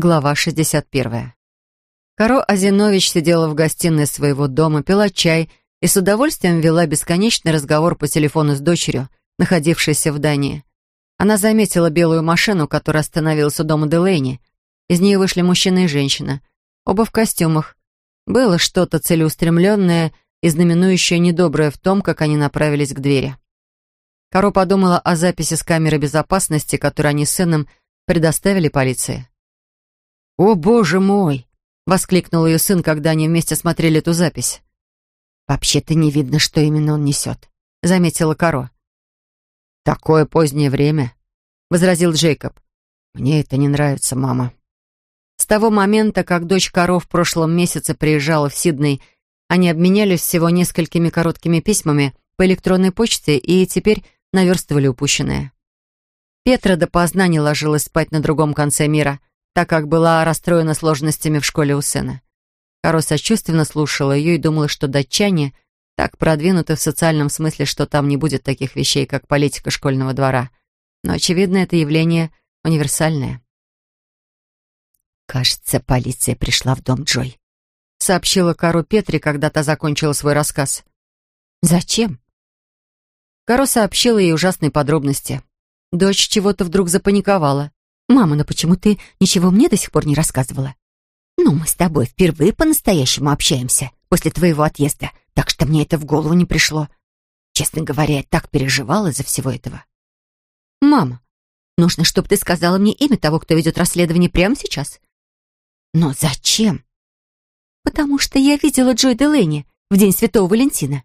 Глава 61. Каро Азинович сидела в гостиной своего дома, пила чай и с удовольствием вела бесконечный разговор по телефону с дочерью, находившейся в Дании. Она заметила белую машину, которая остановилась у дома Делейни. Из нее вышли мужчина и женщина, оба в костюмах. Было что-то целеустремленное и знаменующее недоброе в том, как они направились к двери. Каро подумала о записи с камеры безопасности, которую они с сыном предоставили полиции. «О, боже мой!» — воскликнул ее сын, когда они вместе смотрели эту запись. «Вообще-то не видно, что именно он несет», — заметила Каро. «Такое позднее время», — возразил Джейкоб. «Мне это не нравится, мама». С того момента, как дочь Каро в прошлом месяце приезжала в Сидней, они обменялись всего несколькими короткими письмами по электронной почте и теперь наверстывали упущенное. Петра допоздна не ложилась спать на другом конце мира, так как была расстроена сложностями в школе у сына. Каро сочувственно слушала ее и думала, что датчане так продвинуты в социальном смысле, что там не будет таких вещей, как политика школьного двора. Но, очевидно, это явление универсальное. «Кажется, полиция пришла в дом Джой», — сообщила Кару Петри, когда та закончила свой рассказ. «Зачем?» Каро сообщила ей ужасные подробности. Дочь чего-то вдруг запаниковала. «Мама, ну почему ты ничего мне до сих пор не рассказывала?» «Ну, мы с тобой впервые по-настоящему общаемся после твоего отъезда, так что мне это в голову не пришло. Честно говоря, я так переживала из-за всего этого». «Мама, нужно, чтобы ты сказала мне имя того, кто ведет расследование прямо сейчас». «Но зачем?» «Потому что я видела Джой Делэни в день Святого Валентина.